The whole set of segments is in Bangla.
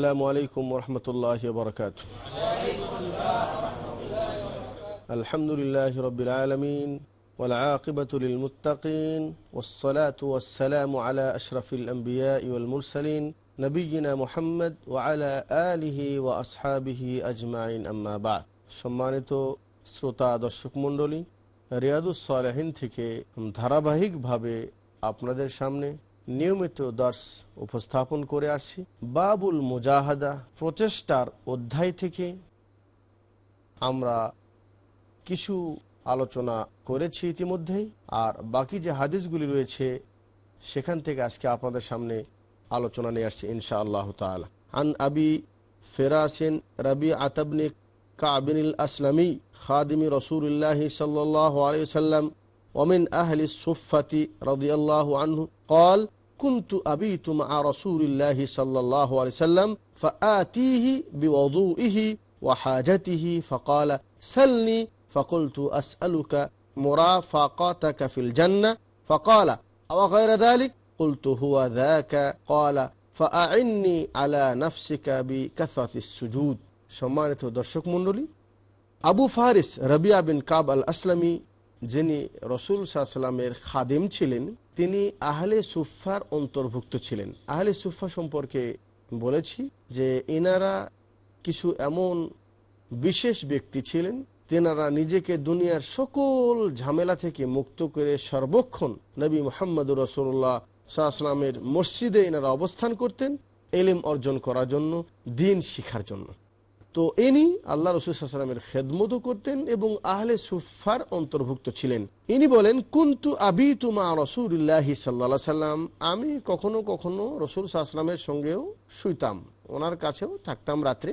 السلام عليكم ورحمة الله وبركاته الحمد لله رب العالمين والعاقبة للمتقين والصلاة والسلام على أشرف الأنبياء والمرسلين نبينا محمد وعلى آله وأصحابه أجمعين أما بعد সম্মানিত শ্রোতা দর্শক মণ্ডলী রিয়াদুস সালেহিন থেকে ধারাবাহিকভাবে আপনাদের সামনে নিয়মিত দর্শ উপস্থাপন করে আসছি বাবুল মুজাহাদা প্রচেষ্টার অধ্যায় থেকে আমরা কিছু আলোচনা করেছি ইতিমধ্যেই আর বাকি যে হাদিসগুলি রয়েছে সেখান থেকে আজকে আপনাদের সামনে আলোচনা নিয়ে আসছি ইনশা আল্লাহ তালা আন আবি ফেরাসিন রবি আতবনি কাবিনিল আসলামী খাদিমি রসুল্লাহ সাল্লাহ আলিয়াল্লাম ومن أهل الصفة رضي الله عنه قال كنت أبيت مع رسول الله صلى الله عليه وسلم فآتيه بوضوئه وحاجته فقال سلني فقلت أسألك مرافقتك في الجنة فقال أو غير ذلك قلت هو ذاك قال فأعني على نفسك بكثرة السجود সম্মানিত দর্শক মণ্ডলী আবু ফারিস রবিয়া বিন কাব আল আসলামী যিনি রসুল সাল্লামের খাদিম ছিলেন তিনি আহলে সুফার অন্তর্ভুক্ত ছিলেন। আহলে সুফা সম্পর্কে বলেছি যে এনারা কিছু এমন বিশেষ ব্যক্তি ছিলেন, তেনারা নিজেকে দুনিয়ার সকল ঝামেলা থেকে মুক্ত করে সর্বক্ষণ নবী মোহাম্মদ রসুল্লাহ সাল্লামের মসজিদে এনারা অবস্থান করতেন, এলিম অর্জন করার জন্য, দিন শিখার জন্য। তো ইনি আল্লাহ রসুলামের খেদমতও করতেন এবং আহলে সুফার অন্তর্ভুক্ত ছিলেন। ইনি বলেন, কুন্তু আবি তুমা রসুল্লাহ সাল্লা সাল্লাম আমি কখনো কখনো রসুল সাহসালামের সঙ্গেও শুইতাম, ওনার কাছেও থাকতাম রাত্রে।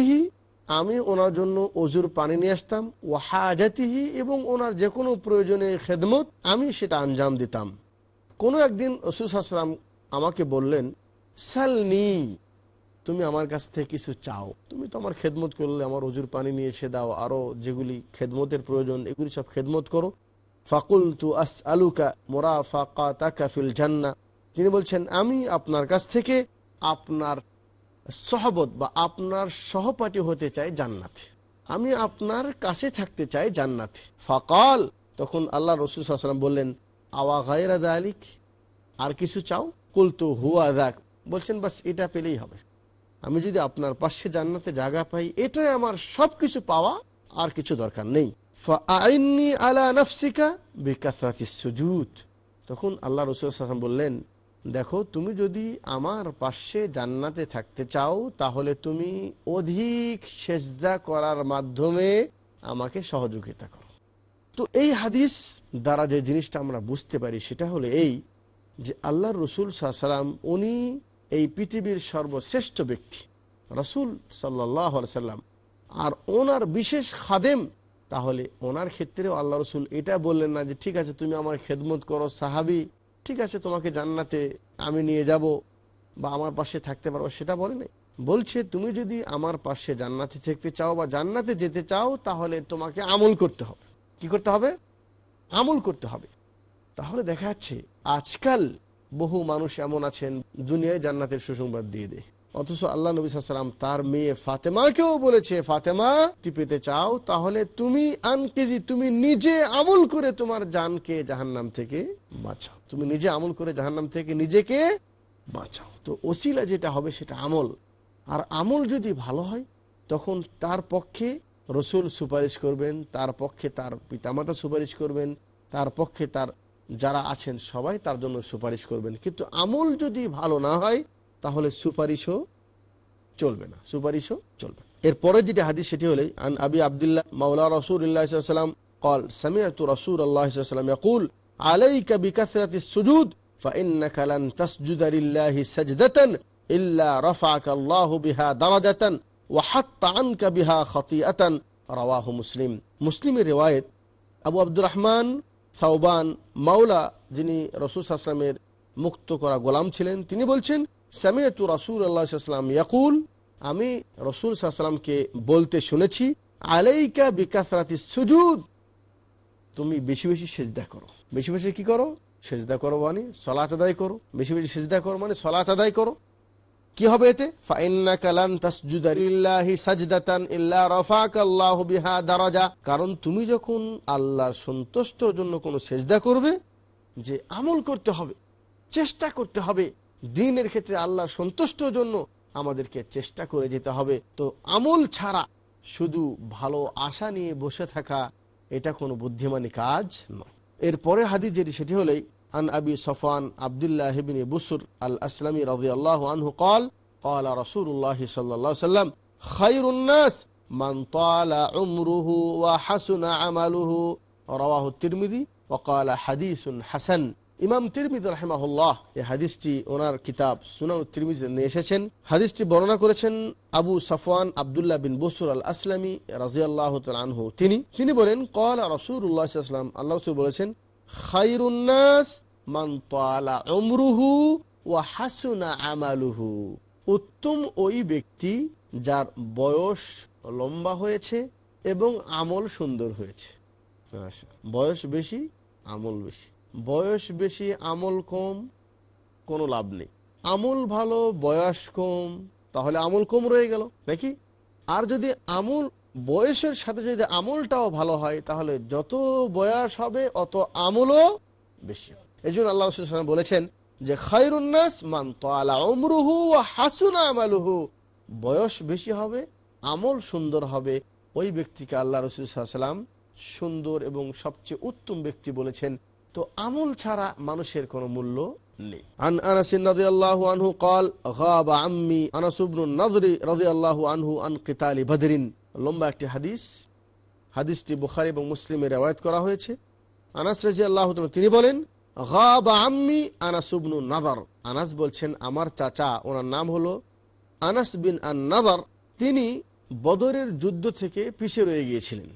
ইহি আমি ওনার জন্য অজুর পানি নিয়ে আসতাম। ও হাজাতিহি এবং ওনার যে কোনো প্রয়োজনে খেদমত আমি সেটা আঞ্জাম দিতাম। কোনো একদিন রসুল সাহসালাম আমাকে বললেন, সালনি। তুমি আমার কাছ থেকে কিছু চাও। তুমি তো আমার খেদমত করলে, আমার অজুর পানি নিয়ে এসে দাও, আরও যেগুলি খেদমতের প্রয়োজন, এগুলি সব খেদমত করো। ফাকুল তু আস আলুকা মোরা ফাকা তাকাফিল জান্না তিনি বলছেন, আমি আপনার কাছ থেকে আপনার সহবত বা আপনার সহপাঠী হতে চাই জান্নাতে। আমি আপনার কাছে থাকতে চাই জান্নাতে। ফাকাল, তখন আল্লাহ রসুল সাল্লাম বললেন, আওয়া গায়রা আলিক আর কিছু চাও? কুলতু হুয়া দাক বলছেন, বাস এটা পেলেই হবে। আমি যদি আপনার পাশে জান্নাতে জায়গা পাই, এটাই আমার সব কিছু পাওয়া আর কিছু দরকার নেই। আলা বিকাসরাতি সুজুদ। তখন আল্লাহ রসুল বললেন, দেখো, তুমি যদি আমার পাশে জান্নাতে থাকতে চাও, তাহলে তুমি অধিক সেজদা করার মাধ্যমে আমাকে সহযোগিতা করো। তো এই হাদিস দ্বারা যে জিনিসটা আমরা বুঝতে পারি, সেটা হলো এই যে আল্লাহ রসুল সাল্লাম উনি এই পৃথিবীর সর্বশ্রেষ্ঠ ব্যক্তি। রসুল সাল্লাহ সাল্লাম। আর ওনার বিশেষ খাদেম, তাহলে ওনার ক্ষেত্রেও আল্লাহ রসুল এটা বললেন না যে, ঠিক আছে, তুমি আমার খেদমত করো, সাহাবি। ঠিক আছে, তোমাকে জান্নাতে আমি নিয়ে যাব বা আমার পাশে থাকতে পারব সেটা বলে নাই। বলছে, তুমি যদি আমার পাশে জান্নাতে থাকতে চাও বা জান্নাতে যেতে চাও, তাহলে তোমাকে আমল করতে হবে। কি করতে হবে? আমল করতে হবে। তাহলে দেখা যাচ্ছে, আজকাল বহু মানুষ এমন আছেন, দুনিয়ায় জান্নাতের সুসংবাদ দিয়ে দেয়। অথচ আল্লাহ নবী সাল্লাম তার মেয়ে ফাতেমাকেও বলেছে, ফাতেমা টিপেতে চাও, তাহলে তুমি আনকেজি তুমি নিজে আমল করে তোমার জানকে জাহান্নাম থেকে বাঁচাও। তুমি নিজে আমল করে জাহান্নাম থেকে নিজেকে বাঁচাও। তো ওসিলা যেটা হবে সেটা আমল। আর আমল যদি ভালো হয়, তখন তার পক্ষে রসুল সুপারিশ করবেন, তার পক্ষে তার পিতামাতা সুপারিশ করবেন, তার পক্ষে তার যারা আছেন সবাই তার জন্য সুপারিশ করবেন কিন্তু আমল যদি ভালো না হয় তাহলে সুপারিশও চলবে না সুপারিশও চলবে এরপরে যেটি হাদিস সেটি হলে আন আবি আবদুল্লাহ মাওলা রসুল্লাহাম قال سمعت رسول الله صلى الله عليه وسلم يقول عليك بكثرة السجود فإنك لن تسجد لله سجدة إلا رفعك الله بها درجة وحط عنك بها خطيئة رواه مسلم مسلم رواية আবু আব্দুর রহমান সাউবান মাওলা যিনি রসুল আসলামের মুক্ত করা গোলাম ছিলেন, তিনি বলছেন সামিয়াতু রাসুল আল্লাহাম ইয়াকুল, আমি রসুল সাল্লামকে বলতে শুনেছি, আলাইকা বিকাসরাতি সুজুদ, তুমি বেশি বেশি সেজদা করো। বেশি বেশি কি করো? সেজদা করো মানে সলাচ আদায় করো। বেশি বেশি সেজদা করো মানে সলাচ আদায় করো। কি হবে এতে? কারণ তুমি যখন আল্লাহর সন্তুষ্টর জন্য কোনো সেজদা করবে, যে আমল করতে হবে, চেষ্টা করতে হবে, দিনের ক্ষেত্রে আল্লাহর সন্তুষ্টর জন্য আমাদেরকে চেষ্টা করে যেতে হবে। তো আমল ছাড়া শুধু ভালো আশা নিয়ে বসে থাকা, এটা কোনো বুদ্ধিমানী কাজ নয়। এরপরে হাদিস যেটি, সেটি হলেই عن أبي صفوان عبد الله بن بسر الأسلمي رضي الله عنه قال قال رسول الله صلى الله عليه وسلم خير الناس من طال عمره وحسن عمله رواه الترمذي وقال حديث حسن ইমাম তিরমিদ রহমাহুল্লাহ এই হাদিসটি ওনার কিতাব সুনান তিরমিজ নিয়ে এসেছেন হাদিসটি বর্ণনা করেছেন আবু সাফওয়ান আবদুল্লাহ বিন বসুর আল আসলামী রাজিয়াল্লাহ আনহু তিনি তিনি বলেন কল রসুল্লাহাম আল্লাহ রসুল বলেছেন খাইরুন্নাস হাসুনা আমালুহু। উত্তম ওই ব্যক্তি যার বয়স লম্বা হয়েছে এবং আমল সুন্দর হয়েছে। বয়স বেশি, আমল বেশি। বয়স বেশি, আমল কম, কোনো লাভ নেই। আমল ভালো, বয়স কম, তাহলে আমল কম রয়ে গেল, নাকি? আর যদি আমল বয়সের সাথে যদি আমলটাও ভালো হয় তাহলে যত বয়স হবে অত আমলও বেশি এই জন্য আল্লাহ রসুল বলেছেন যে খায়রুন্নাস মান তালা অমরুহু ও হাসুনা আমালুহু বয়স বেশি হবে আমল সুন্দর হবে ওই ব্যক্তিকে আল্লাহ রসুল সাল্লাম সুন্দর এবং সবচেয়ে উত্তম ব্যক্তি বলেছেন তো আমল ছাড়া মানুষের কোনো মূল্য নেই عن انس رضي الله عنه قال غاب عمي انس بن النضر رضي الله عنه عن قتال بدر লম্বা একটি হাদিস। হাদিসটি বুখারী এবং মুসলিমে রেওয়ায়ত করা হয়েছে। আনাস রাদিয়াল্লাহু তাআলা, তিনি বলেন, গাবা আম্মি আনাস ইবনু নাদার। আনাস বলছেন, আমার চাচা, ওনার নাম হলো আনাস বিন আন নাদার তিনি বদরের যুদ্ধ থেকে পিছিয়ে রয়ে গিয়েছিলেন।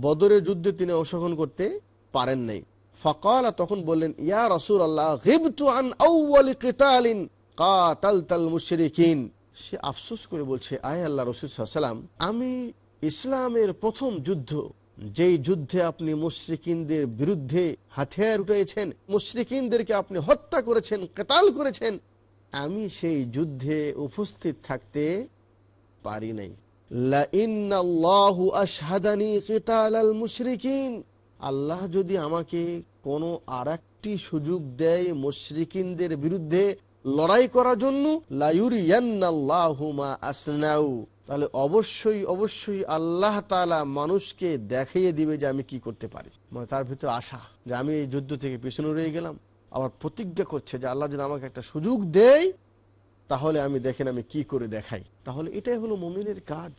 বদরের যুদ্ধে তিনি অংশগ্রহণ করতে পারেন নাই। ফকালা, তখন বললেন, ইয়া রসুল আল্লাহ গিবতু আন আউয়ালি কিতালিন কাতালতাল মুশরিকিন। সে আফসোস করে বলছে, আয় আল্লাহ রসুল সাল্লাম আমি ইসলামের প্রথম যুদ্ধ, যেই যুদ্ধে আপনি মুশরিকিনদের বিরুদ্ধে হাতিয়ার উঠেছেন মুশরিকিনদেরকে আপনি হত্যা করেছেন, কেতাল করেছেন, আমি সেই যুদ্ধে উপস্থিত থাকতে পারি নাই। আল্লাহ যদি আমাকে কোনো আর সুযোগ দেয় মুশরিকিনদের বিরুদ্ধে লড়াই করার জন্য তাহলে অবশ্যই অবশ্যই আল্লাহ তালা মানুষকে দেখাইয়ে দিবে যে আমি কি করতে পারি। মানে তার ভিতরে আশা যে আমি এই যুদ্ধ থেকে পিছনে রয়ে গেলাম। আবার প্রতিজ্ঞা করছে যে আল্লাহ যদি আমাকে একটা সুযোগ দেয়, তাহলে আমি দেখেন আমি কি করে দেখাই। তাহলে এটাই হলো মমিনের কাজ।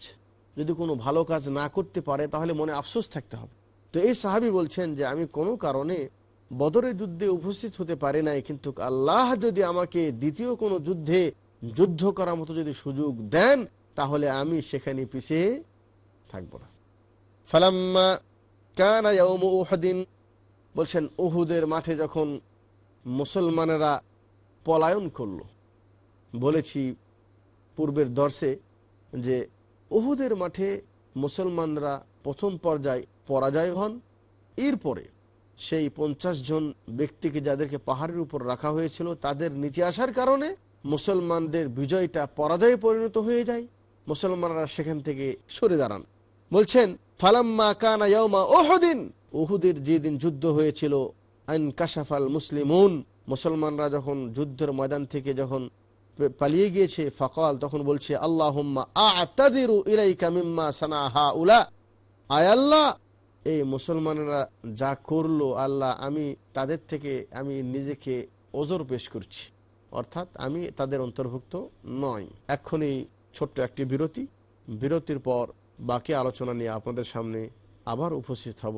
যদি কোনো ভালো কাজ না করতে পারে, তাহলে মনে আফসোস থাকতে হবে। তো এই সাহাবি বলছেন যে আমি কোনো কারণে বদরের যুদ্ধে উপস্থিত হতে পারে নাই, কিন্তু আল্লাহ যদি আমাকে দ্বিতীয় কোনো যুদ্ধে যুদ্ধ করার মতো যদি সুযোগ দেন, তাহলে আমি সেখানে পিছিয়ে থাকব না। ফালাম্মা কানা উহদিন, বলছেন, উহুদের মাঠে যখন মুসলমানেরা পলায়ন করল, বলেছি পূর্বের দর্শে যে উহুদের মাঠে মুসলমানরা প্রথম পর্যায়ে পরাজয় হন, এরপরে সেই পঞ্চাশ জন ব্যক্তিকে যাদেরকে পাহাড়ের উপর রাখা হয়েছিল, তাদের নিচে আসার কারণে মুসলমানদের বিজয়টা পরাজয়ে পরিণত হয়ে যায়। মুসলমানরা সেখান থেকে সরে দাঁড়ান। বলছেন, ফালাম্মা কানা ইয়মা ওহদিন ওহুদের যেদিন যুদ্ধ হয়েছিল আইন কাশাফাল মুসলিমুন। মুসলমানরা যখন যুদ্ধের ময়দান থেকে যখন পালিয়ে গিয়েছে, ফকাল তখন বলছে আল্লাহ ইলাইকা মিম্মা সানা হা উলা। আয় আল্লাহ এই মুসলমানরা যা করল আল্লাহ, আমি তাদের থেকে আমি নিজেকে ওজোর পেশ করছি। অর্থাৎ আমি তাদের অন্তর্ভুক্ত নয় এক্ষুনি ছোট্ট একটি বিরতি। বিরতির পর বাকি আলোচনা নিয়ে আপনাদের সামনে আবার উপস্থিত হব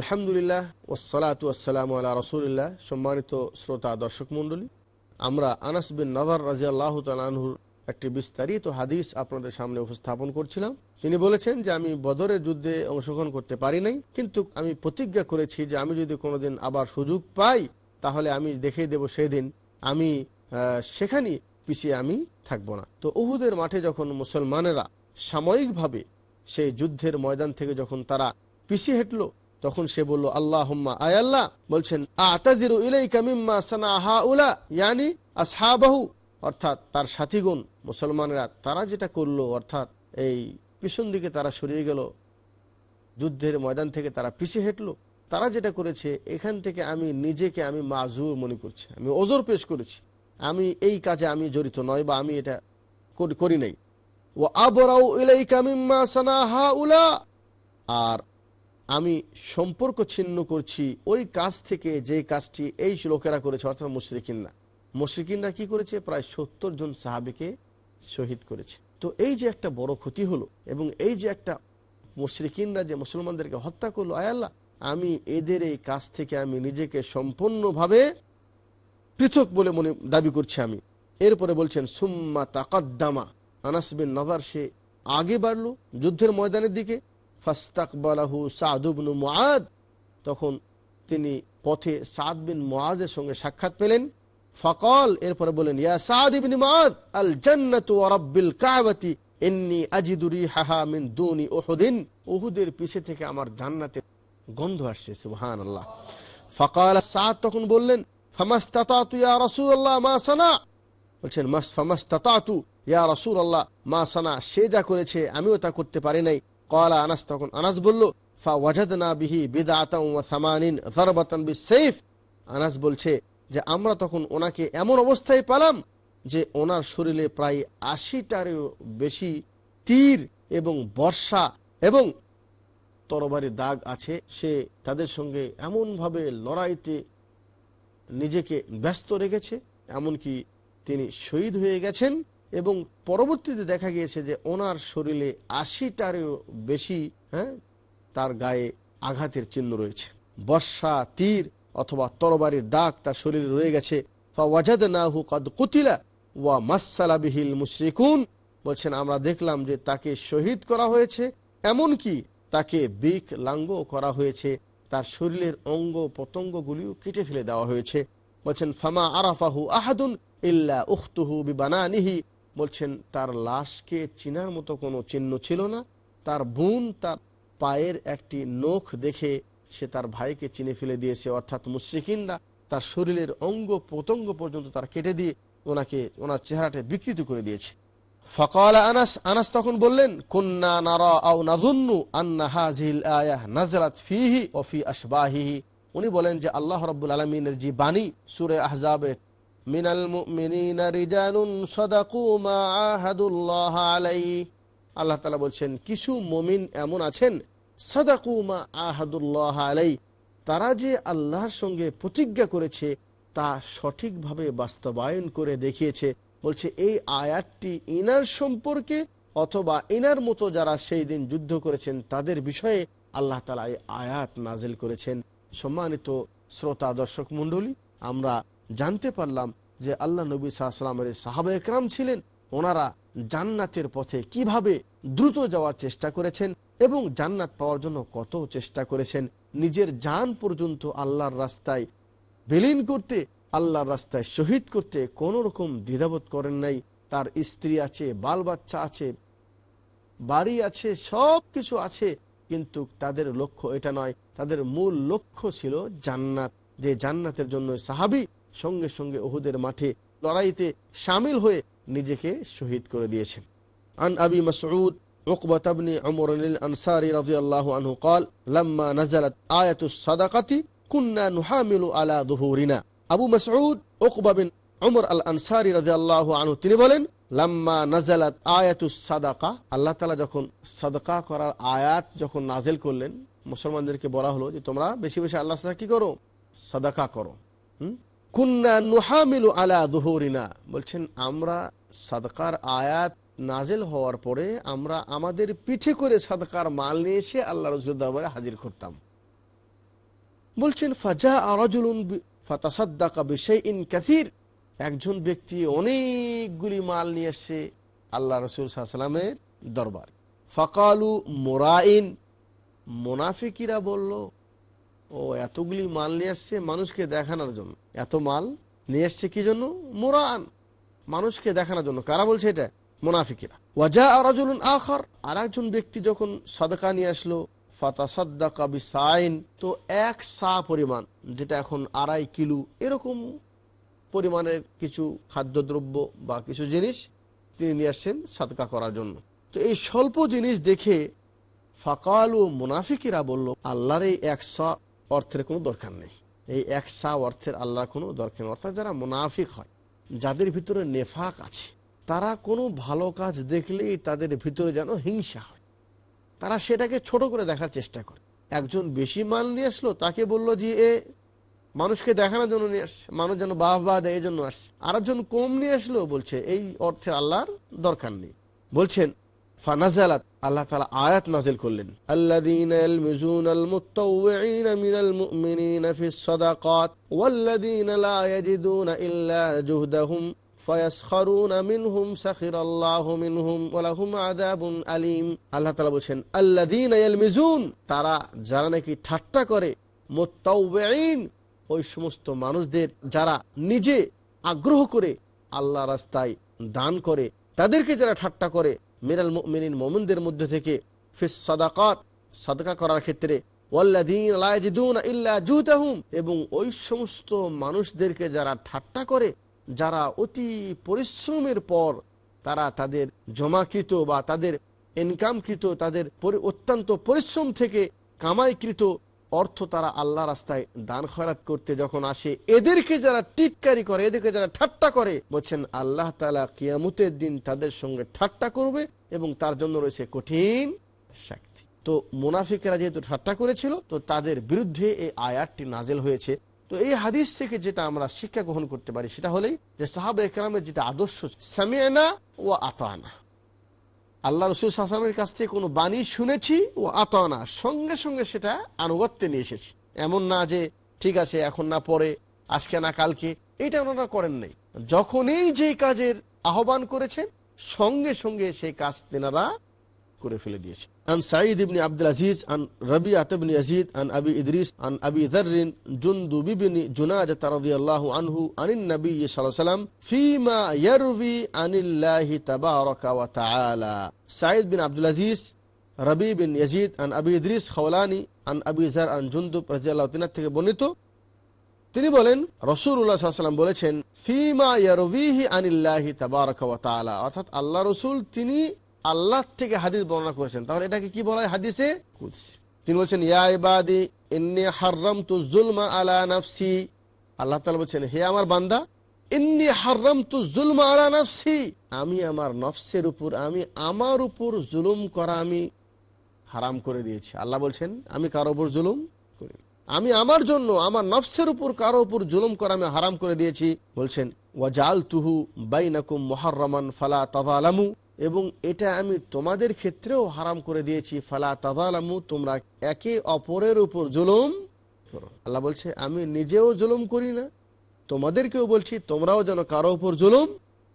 আলহামদুলিল্লাহ ওসালাতু আসসালাম আল্লাহ রসুলিল্লাহ। সম্মানিত শ্রোতা, দর্শক মণ্ডলী, আমরা আনাস বিন নজর রাজি আল্লাহ তালহুর একটি বিস্তারিত হাদিস আপনাদের সামনে উপস্থাপন করছিলাম। তিনি বলেছেন যে, আমি বদরের যুদ্ধে অংশগ্রহণ করতে পারি নাই, কিন্তু আমি প্রতিজ্ঞা করেছি যে, আমি যদি কোনোদিন আবার সুযোগ পাই, তাহলে আমি দেখে দেব সেদিন, আমি সেখানে পিছিয়ে আমি থাকব না। তো উহুদের মাঠে যখন মুসলমানেরা সাময়িকভাবে সেই যুদ্ধের ময়দান থেকে যখন তারা পিছিয়ে হেঁটলো তখন সে বলল আল্লাহ হুম্মা আয় আল্লাহ। বলছেন, আতাজিরু ইলাইকা মিম্মা সানাহা উলা ইয়ানি আসহাবাহু। অর্থাৎ তার সাথীগণ, মুসলমানেরা, তারা যেটা করল, অর্থাৎ এই পিছন দিকে তারা সরিয়ে গেল, যুদ্ধের ময়দান থেকে তারা পিছিয়ে হেঁটলো। তারা যেটা করেছে, এখান থেকে আমি নিজেকে আমি মাজুর মনে করছি, আমি ওজোর পেশ করেছি। আমি এই কাজে আমি জড়িত নয় বা আমি এটা করি- নাই। ও আবরাউ ইলাইকা মিম্মা সানাহা উলা আর আমি সম্পর্ক ছিন্ন করছি, ওই কাজ থেকে যে কাজটি এই লোকেরা করেছে, অর্থাৎ মুশরিকিনরা। মুশরিকিনরা কি করেছে? প্রায় সত্তর জন সাহাবিকে শহীদ করেছে। তো এই যে একটা বড় ক্ষতি হলো এবং এই যে একটা মুশরিকিনরা যে মুসলমানদেরকে হত্যা করল আয়াল্লাহ আমি এদের এই কাজ থেকে আমি নিজেকে সম্পূর্ণভাবে পৃথক বলে মনে, দাবি করছি আমি। এরপরে বলছেন, সুম্মা তাকাদ্দামা। আনাস বিন সে আগে বাড়লো যুদ্ধের ময়দানের দিকে। ফাস্তাকবালাহু সাদুবনু মুআদ। তখন তিনি পথে সাদ বিন মুআজের সঙ্গে সাক্ষাৎ পেলেন। ফকল, এরপরে বলেন, ইয়া সাদ ইবনে মুআদ, আল জান্নাতু রাব্বিল কাবাতি, ইন্নী আজিদু রিহাহা মিন দুনি উহুদিন। উহুদের পিছে থেকে আমার জান্নাতের গন্ধ আসছে, সুবহানাল্লাহ। ফকাল, সাদ তখন বললেন, ফামাস্তাতাতু ইয়া রাসূলুল্লাহ মা সানা। বলছেন, মাস, ফামাস্তাতাতু ইয়া রাসূলুল্লাহ মা সানা, সে যা করেছে, আমিও তা করতে পারি নাই। কলা আনাস তখন আনাস বলল ফা ওয়াজাদনা বিহি বিদআতান ওয়া সামানিন যারবাতান বিসাইফ আনাস বলছে যে আমরা তখন ওনাকে এমন অবস্থায় পেলাম যে ওনার শরীরে প্রায় আশিটারও বেশি তীর এবং বর্ষা এবং তরবারি দাগ আছে। সে তাদের সঙ্গে এমনভাবে লড়াইতে নিজেকে ব্যস্ত রেখেছে, এমনকি তিনি শহীদ হয়ে গেছেন। এবং পরবর্তীতে দেখা গিয়েছে যে ওনার শরীরে আশিটারও বেশি হ্যাঁ তার গায়ে আঘাতের চিহ্ন রয়েছে। বর্ষা, তীর অথবা তরবারির দাগ তার শরীরে রয়ে গেছে। কুতিলা ওয়া মুশরিকুন। বলছেন, আমরা দেখলাম যে তাকে শহীদ করা হয়েছে, এমনকি তাকে বিক লাঙ্গ করা হয়েছে। তার শরীরের অঙ্গ পতঙ্গগুলিও কেটে ফেলে দেওয়া হয়েছে। বলছেন, ফামা আরাফাহু আহাদুন ইল্লা উখতুহু বিবানানিহি বলছেন, তার লাশকে চিনার মতো কোনো চিহ্ন ছিল না। তার বোন তার পায়ের একটি নখ দেখে সে তার ভাইকে চিনে ফেলে দিয়েছে। অর্থাৎ মুশ্রিকিনরা তার শরীরের অঙ্গ প্রত্যঙ্গ পর্যন্ত তার কেটে দিয়ে ওনাকে, ওনার চেহারাটা বিকৃত করে দিয়েছে। ফকাল আনাস আনাস তখন বললেন, কুন্না নারা আন্না উনি বলেন যে, আল্লাহ রাব্বুল আলামিনের যে বাণী, সূরা আহজাবে মিনাল মুমিনিনা রিজালুন সাদাকু মা আহাদুল্লাহ আলাইহি আল্লাহ তাআলা বলছেন, কিছু মুমিন এমন আছেন, সাদাকু মা আহাদুল্লাহ আলাইহি তারা যে আল্লাহর সঙ্গে প্রতিজ্ঞা করেছে, তা সঠিকভাবে বাস্তবায়ন করে দেখিয়েছে। বলছে, এই আয়াতটি ইনার সম্পর্কে অথবা ইনার মতো যারা সেই দিন যুদ্ধ করেছেন, তাদের বিষয়ে আল্লাহ তালা এই আয়াত নাজিল করেছেন। সম্মানিত শ্রোতা, দর্শক, মণ্ডলী, আমরা জানতে পারলাম যে আল্লাহ নবী সাল্লামের সাহাবা একরাম ছিলেন। ওনারা জান্নাতের পথে কীভাবে দ্রুত যাওয়ার চেষ্টা করেছেন এবং জান্নাত পাওয়ার জন্য কত চেষ্টা করেছেন, নিজের জান পর্যন্ত আল্লাহর রাস্তায় বিলীন করতে, আল্লাহর রাস্তায় শহীদ করতে কোনো রকম দ্বিধাবোধ করেন নাই। তার স্ত্রী আছে, বাল বাচ্চা আছে, বাড়ি আছে, সব কিছু আছে, কিন্তু তাদের লক্ষ্য এটা নয়। তাদের মূল লক্ষ্য ছিল জান্নাত। যে জান্নাতের জন্য সাহাবি সঙ্গে সঙ্গে ওহুদের মাঠে লড়াইতে সামিল হয়ে নিজেকে শহীদ করে দিয়েছেন عن أبي مسعود عقبة بن عمر الأنصاري رضي الله عنه قال لما نزلت آية الصدقة كنا نحامل على ظهورنا আবু মাসউদ উকবা বিন উমর আল আনসারি রাদিয়াল্লাহু আনহু তিনি বলেন লাম্মা নাজালাত আয়াতুস সাদাকা আল্লাহ তাআলা যখন সাদাকা করার আয়াত যখন নাজেল করলেন মুসলমানদেরকে বলা হলো যে তোমরা বেশি বেশি আল্লাহ সাথে কি করো সাদাকা করো হুম? কুন্না আলা দুহুরিনা। বলছেন, আমরা সাদকার আয়াত নাজেল হওয়ার পরে আমরা আমাদের পিঠে করে সাদকার মাল নিয়ে এসে আল্লাহ রসুল দরবারে হাজির করতাম। বলছেন, ফাজা আরাজুলুন ফাতাসাদ্দাকা বিশাইইন কাসীর। একজন ব্যক্তি অনেকগুলি মাল নিয়ে এসে আল্লাহ রসুল সাল্লামের দরবার। ফাকালু মোরাইন, মোনাফিকিরা বলল ও, এতগুলি মাল নিয়ে আসছে মানুষকে দেখানোর জন্য। এত মাল নিয়ে আসছে কি জন্য? মোরান। মানুষকে দেখানোর জন্য। কারা বলছে এটা? মোনাফিকিরা। ওয়াজা আরাজুলুন আখার। আর একজন ব্যক্তি যখন সাদকা নিয়ে আসলো, ফাতাসাদ্দাকা বিসাইন, তো এক সা পরিমাণ, যেটা এখন আড়াই কিলো, এরকম পরিমাণের কিছু খাদ্যদ্রব্য বা কিছু জিনিস তিনি নিয়ে আসছেন সাদকা করার জন্য। তো এই স্বল্প জিনিস দেখে ফাকাল ও মুনাফিকেরা বলল, আল্লাহর এই একশা অর্থের কোনো দরকার নেই। এই একশা অর্থের আল্লাহর কোনো দরকার নেই। অর্থাৎ যারা মুনাফিক হয়, যাদের ভিতরে নেফাক আছে, তারা কোনো ভালো কাজ দেখলেই তাদের ভিতরে যেন হিংসা হয়। তারা সেটাকে ছোট করে দেখার চেষ্টা করে। একজন বেশি মাল নিয়ে আসলো, তাকে বলল যে, এ, মানুষকে দেখানোর জন্য নিয়ে আসছে, মানুষ যেন বাহ বাহ দেয়, এই জন্য আসছে। আরেকজন কম নিয়ে আসলো, বলছে, এই অর্থের আল্লাহর দরকার নেই। বলছেন ফানাজালাত আল্লাহ তাআলা আয়াত নাজিল করলেন। আল্লাযীনা ইয়ালমিজুনাল মুত্তাওয়িঈনা মিনাল মুমিনিনা ফিস সাদাকাত ওয়াল্লাযীনা লা ইয়াজিদুনা ইল্লা জুহদাহুম ফায়াসখারুনা মিনহুম সাখিরাল্লাহু মিনহুম ওয়া লাহুম আযাবুন আলীম। আল্লাহ তাআলা বলেন আল্লাযীনা ইয়ালমিজুন তারা যারা নাকি ঠাট্টা করে মুত্তাওয়িঈন ওই সমস্ত মানুষদের যারা নিজে আগ্রহ করে আল্লাহ রাস্তায় দান করে, তাদেরকে যারা ঠাট্টা করে মিরাল মুমিনিন মোমিনদের মধ্যে থেকে ফিস সাদাকাত, সাদকা করার ক্ষেত্রে এবং ওই সমস্ত মানুষদেরকে যারা ঠাট্টা করে, যারা অতি পরিশ্রমের পর তারা তাদের জমাকৃত বা তাদের ইনকামকৃত, তাদের অত্যন্ত পরিশ্রম থেকে কামাইকৃত অর্থ তারা আল্লাহ রাস্তায় দান খয়রাত করতে যখন আসে, এদেরকে যারা টিটকারি করে, এদেরকে যারা ঠাট্টা করে, বলছেন আল্লাহ তালা কিয়ামতের দিন তাদের সঙ্গে ঠাট্টা করবে এবং তার জন্য রয়েছে কঠিন শাস্তি তো মুনাফিকেরা যেহেতু ঠাট্টা করেছিল, তো তাদের বিরুদ্ধে এই আয়াতটি নাজেল হয়েছে। তো এই হাদিস থেকে যেটা আমরা শিক্ষা গ্রহণ করতে পারি, সেটা হলেই যে সাহাব একরামের যেটা আদর্শ সামিয়ানা ও আতানা আল্লাহ রসুল সাসামের কাছ থেকে কোনো বাণী শুনেছি ও আতানা সঙ্গে সঙ্গে সেটা আনুগত্যে নিয়ে এসেছি। এমন না যে, ঠিক আছে, এখন না পরে, আজকে না কালকে। এটা ওনারা করেন নাই। যখনই যে কাজের আহ্বান করেছেন, সঙ্গে সঙ্গে সেই কাজ তেনারা করে ফেলে দিয়েছে। আন সাঈদ ইবনি আব্দুল আজিজ আন রবি আতবনি আজিদ আন আবি ইদরিস আন আবি দরিন জুনদুবিবিনি জুনাজ তারদিয়াল্লাহু আনহু আনিন নবী সাল্লাহ সাল্লাম ফিমা ইয়ারুবি আনিল্লাহি তাবারকা ওয়া তাআলা Saeed bin Abdul Aziz Rabi bin Yazid আন আবি ইদরিস খাওলানি আন আবি জার আন জুনদুব রাজিয়াল্লাহু তিনার থেকে বর্ণিত। তিনি বলেন রসুল্লাহ সাল্লাম বলেছেন, ফিমা ইয়ারবিহি আনিল্লাহি তাবারকা ওয়া তাআলা। অর্থাৎ আল্লাহ রসুল, তিনি আল্লাহ থেকে হাদিস বর্ণনা করেছেন। তাহলে এটাকে কি বলা হয়? হাদিসে তিনি বলছেন, ইয়া ইবাদি, ইন্নী হাররামতু যুলমা আলা নাফসি। আল্লাহ তাআলা বলছেন, হে আমার বান্দা, ইন্নী হাররামতু যুলমা আলা নাফসি। আমি আমার নফসের উপর, আমি আমার উপর জুলুম করা আমি হারাম করে দিয়েছি। আল্লাহ বলছেন, আমি কারও উপর জুলুম করি আমি আমার জন্য, আমার নফসের উপর, কারও উপর জুলুম করা আমি হারাম করে দিয়েছি। বলছেন ওয়াজাল তুহু বাইনাকুম মোহাররমান ফালা তাদালামু এবং এটা আমি তোমাদের ক্ষেত্রেও হারাম করে দিয়েছি। ফালা তাদালামু তোমরা একে অপরের উপর জুলুম করো। আল্লাহ বলছে, আমি নিজেও জুলুম করি না, তোমাদেরকেও বলছি, তোমরাও যেন কারও উপর জুলুম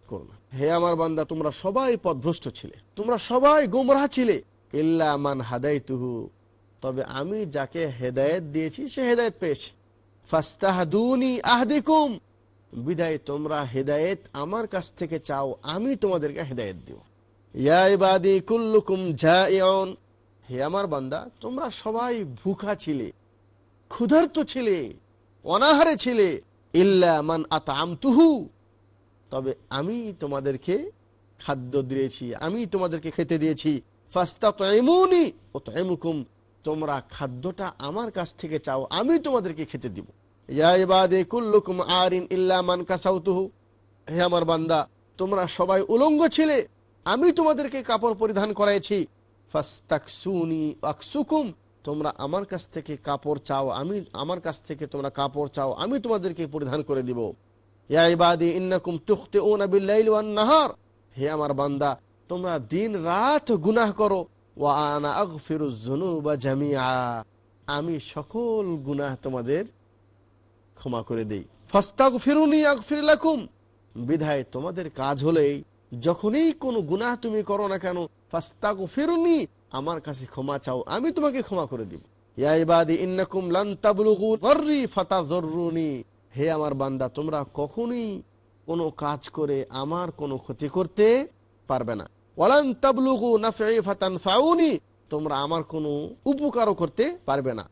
করো না। হে আমার বান্দা, তোমরা সবাই পথভ্রষ্ট ছিলে, তোমরা সবাই গুমরাহ ছিলে। মান তুহু তবে আমি যাকে হেদায়েত দিয়েছি, সে হেদায়েত পেয়েছি। বিদায়, তোমরা হেদায়েত আমার কাছ থেকে চাও, আমি তোমাদেরকে হেদায়েত দিব। কুল্লুকুম হে আমার বান্দা, তোমরা সবাই ভুখা ছিলে, ক্ষুধার্ত ছিলে, অনাহারে ছিলে, ইল্লা মান আতামতুহু। তবে আমি তোমাদেরকে খাদ্য দিয়েছি, আমি তোমাদেরকে খেতে দিয়েছি। ফাস্তা ও তোমরা খাদ্যটা আমার কাছ থেকে চাও, আমি তোমাদেরকে খেতে দিব। কুল্লুকুম ইল্লা মান হে আমার বান্দা, তোমরা সবাই উলঙ্গ ছিলে আমি তোমাদেরকে কাপড় পরিধান করাইছি। তোমরা আমার কাছ থেকে কাপড় চাও, আমি আমার কাছ থেকে তোমরা কাপড় চাও, আমি তোমাদেরকে পরিধান করে দিব। বিল্লাইলি ওয়ান নাহার হে আমার বান্দা, তোমরা গুনাহ করো। ওয়া যুনুবা জামিআ। আমি সকল গুনাহ তোমাদের ক্ষমা করে দেই। আগফির লাকুম। বিধায় তোমাদের কাজ হলেই যখনই কোনো গুনাহ তুমি করো না কেন, ফাস্তাগফিরুনি, আমার কাছে ক্ষমা চাও, আমি তোমাকে ক্ষমা করে দিব। হে আমার বান্দা, তোমরা কখনোই কোনো কাজ করে আমার কোনো ক্ষতি করতে পারবে না। ওয়ালান তাবলুগু নাফঈ ফাতানফাউনি, তোমরা আমার কোনো উপকারও করতে পারবে না।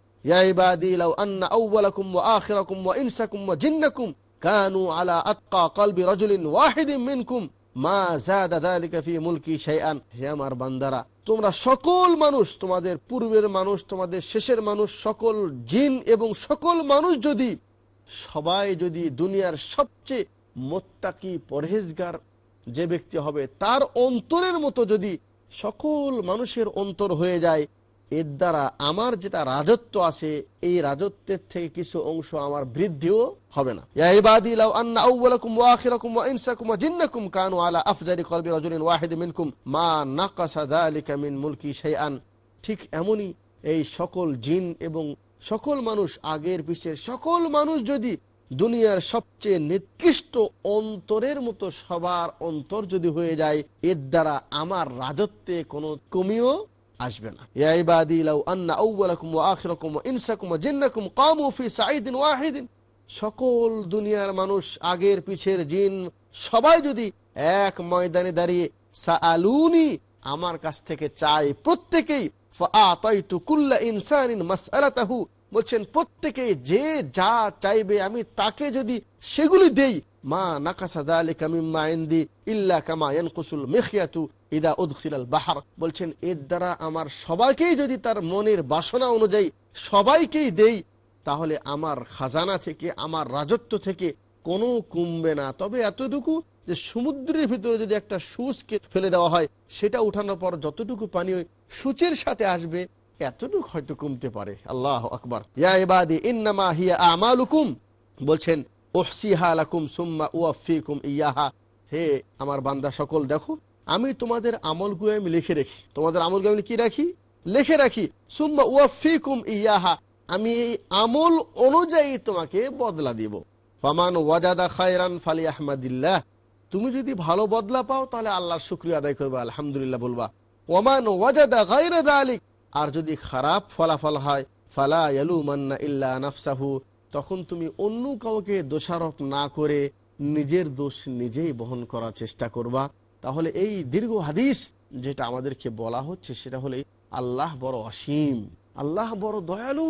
আন্না আউওয়ালাকুম ওয়া আখিরাকুম ওয়া ইনসাকুম ওয়া জিন্নাকুম কানু আলা আতকা কলবি রাজুলিন ওয়াহিদিন মিনকুম। মা জাদা যালিকা ফি মুলকি শাইআন। হে আমার বান্দারা, তোমরা সকল মানুষ, তোমাদের পূর্বের মানুষ, তোমাদের শেষের মানুষ, সকল জিন এবং সকল মানুষ যদি, সবাই যদি দুনিয়ার সবচেয়ে মোত্তাকি পরহেজগার, যে ব্যক্তি হবে, তার অন্তরের মতো যদি সকল মানুষের অন্তর হয়ে যায় এর দ্বারা আমার যেটা রাজত্ব আছে, এই রাজত্বের থেকে কিছু অংশ আমার বৃদ্ধিও হবে না। ঠিক এমনই এই সকল জিন এবং সকল মানুষ আগের পিছের সকল মানুষ যদি দুনিয়ার সবচেয়ে নিকৃষ্ট অন্তরের মতো সবার অন্তর যদি হয়ে যায়, এর দ্বারা আমার রাজত্বে কোনো কমিও আসবে না। ইয়া ইবাদি, লাউ আন্না আউওয়ালাকুম ওয়া আখিরাকুম ইনসাকুম জিন্নাকুম কামু ফি সাঈদিন ওয়াহিদিন। সকল দুনিয়ার মানুষ আগের পিছের জিন, সবাই যদি এক ময়দানে দাঁড়িয়ে সাআলুনি, আমার কাছ থেকে চাই প্রত্যেকেই ফাআতাইতু কুল্লা ইনসানিন মাসআলাতাহু, বলছেন, প্রত্যেকে যে যা চাইবে আমি তাকে যদি সেগুলি দেই মা নাকাসা যালিকা মিম্মা ইনদি ইল্লা কামা ইয়ানকুসুল মিখিয়াতু ইদা উদখিলাল বাহার। বলছেন, এর দ্বারা আমার সবাইকেই যদি তার মনের বাসনা অনুযায়ী সবাইকেই দেই, তাহলে আমার খাজানা থেকে, আমার রাজত্ব থেকে কোনো কমবে না। তবে এতটুকু যে সমুদ্রের ভিতরে যদি একটা সুচকে ফেলে দেওয়া হয়, সেটা উঠানোর পর যতটুকু পানি সূচের সাথে আসবে, এতটুকু হয়তো কমতে পারে। আল্লাহ আকবার। ইয়া ইবাদি, ইন্নামা হিয়া আমালুকুম। বলছেন হে আমার বান্দা সকল, দেখো, আমি তোমাদের আমলগুলো আমি লিখে রাখি। তোমাদের আমলগুলো আমি কি রাখি? লিখে রাখি। সুম্মা উয়াফিকুম ইয়াহা। আমি এই আমল অনুযায়ী তোমাকে বদলা দিব। ফামান ওয়াজাদা খায়রান ফালি আহমাদিল্লাহ তুমি যদি ভালো বদলা পাও, তাহলে আল্লাহর শুক্রিয়া আদায় করবে, আলহামদুলিল্লাহ বলবা। ওমান ওয়াজাদা গায়রা দালিক। আর যদি খারাপ ফলাফল হয়, ফালা ইয়ালুমান্না ইল্লা নাফসাহু। তখন তুমি অন্য কাউকে দোষারোপ না করে নিজের দোষ নিজেই বহন করার চেষ্টা করবা। তাহলে এই দীর্ঘ হাদিস যেটা আমাদেরকে বলা হচ্ছে সেটা হলে আল্লাহ বড় অসীম, আল্লাহ বড় দয়ালু,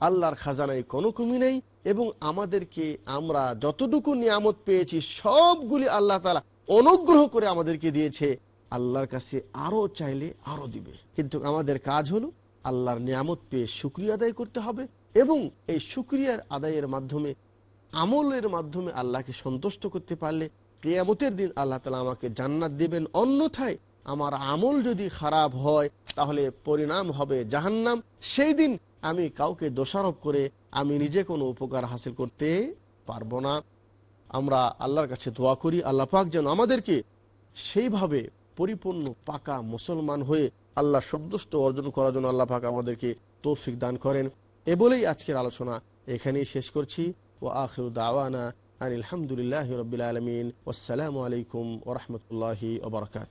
আল্লাহর খাজানায় কোনো কমি নেই এবং আমাদেরকে আমরা যতটুকু নিয়ামত পেয়েছি সবগুলি আল্লাহ তালা অনুগ্রহ করে আমাদেরকে দিয়েছে। আল্লাহর কাছে আরও চাইলে আরও দিবে। কিন্তু আমাদের কাজ হলো আল্লাহর নিয়ামত পেয়ে শুক্রিয়া আদায় করতে হবে। এবং এই শুক্রিয়ার আদায়ের মাধ্যমে, আমলের মাধ্যমে আল্লাহকে সন্তুষ্ট করতে পারলে কেয়ামতের দিন আল্লাহ তালা আমাকে জান্নাত দেবেন। অন্যথায় আমার আমল যদি খারাপ হয়, তাহলে পরিণাম হবে জাহান্নাম। সেই দিন আমি কাউকে দোষারোপ করে আমি নিজে কোনো উপকার হাসিল করতে পারব না। আমরা আল্লাহর কাছে দোয়া করি, আল্লাহ পাক যেন আমাদেরকে সেইভাবে পরিপূর্ণ পাকা মুসলমান হয়ে আল্লাহ সন্তুষ্ট অর্জন করার জন্য আল্লাহ পাক আমাদেরকে তৌফিক দান করেন। এ বলেই আজকের আলোচনা এখানেই শেষ করছি। ও আখির দাওয়ানা আনিলামদুলিল্লাহ রবিল আলমিন। আসসালামু আলাইকুম ওরহমতুল্লাহি ওবরকাত